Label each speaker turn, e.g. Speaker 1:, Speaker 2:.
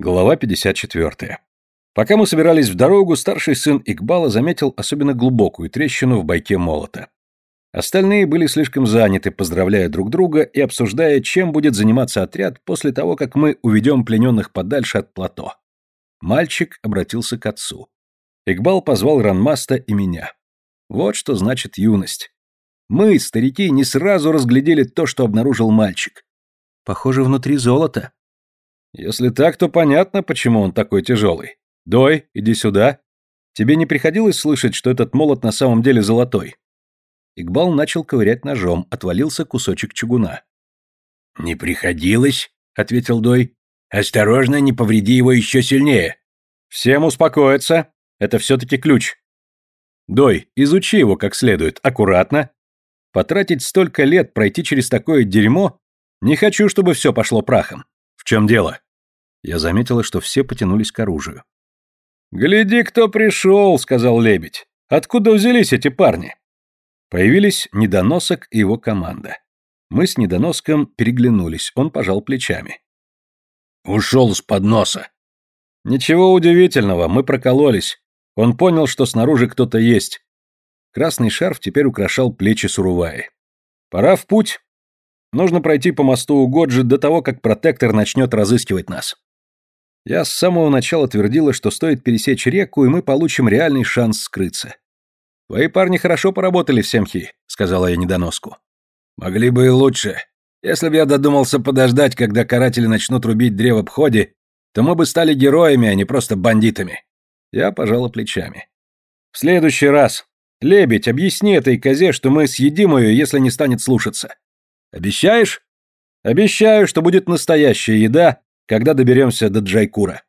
Speaker 1: Глава 54. Пока мы собирались в дорогу, старший сын Игбала заметил особенно глубокую трещину в бойке молота. Остальные были слишком заняты, поздравляя друг друга и обсуждая, чем будет заниматься отряд после того, как мы уведем плененных подальше от плато. Мальчик обратился к отцу. Игбал позвал Ранмаста и меня. Вот что значит юность. Мы, старики, не сразу разглядели то, что обнаружил мальчик. Похоже, внутри золото. Если так, то понятно, почему он такой тяжелый. Дой, иди сюда. Тебе не приходилось слышать, что этот молот на самом деле золотой? Игбал начал ковырять ножом, отвалился кусочек чугуна.
Speaker 2: «Не приходилось», — ответил Дой. «Осторожно, не повреди его еще сильнее».
Speaker 1: «Всем успокоиться. Это все-таки ключ. Дой, изучи его как следует, аккуратно. Потратить столько лет пройти через такое дерьмо? Не хочу, чтобы все пошло прахом чем дело?» Я заметила, что все потянулись к оружию. «Гляди, кто пришел», — сказал лебедь. «Откуда взялись эти парни?» Появились Недоносок и его команда. Мы с Недоноском переглянулись, он пожал плечами.
Speaker 2: «Ушел с подноса».
Speaker 1: «Ничего удивительного, мы прокололись. Он понял, что снаружи кто-то есть». Красный шарф теперь украшал плечи Суруваи. «Пора в путь. Нужно пройти по мосту Угоджи до того, как протектор начнет разыскивать нас. Я с самого начала твердила, что стоит пересечь реку, и мы получим реальный шанс скрыться. «Твои парни хорошо поработали в Семхи», — сказала я недоноску.
Speaker 2: «Могли бы и лучше. Если бы я додумался подождать, когда каратели начнут рубить древо Бходи, то мы бы стали героями, а не просто бандитами».
Speaker 1: Я пожала плечами. «В следующий раз. Лебедь, объясни этой козе, что мы съедим ее, если не станет слушаться. Обещаешь? Обещаю, что будет настоящая еда, когда доберемся до Джайкура.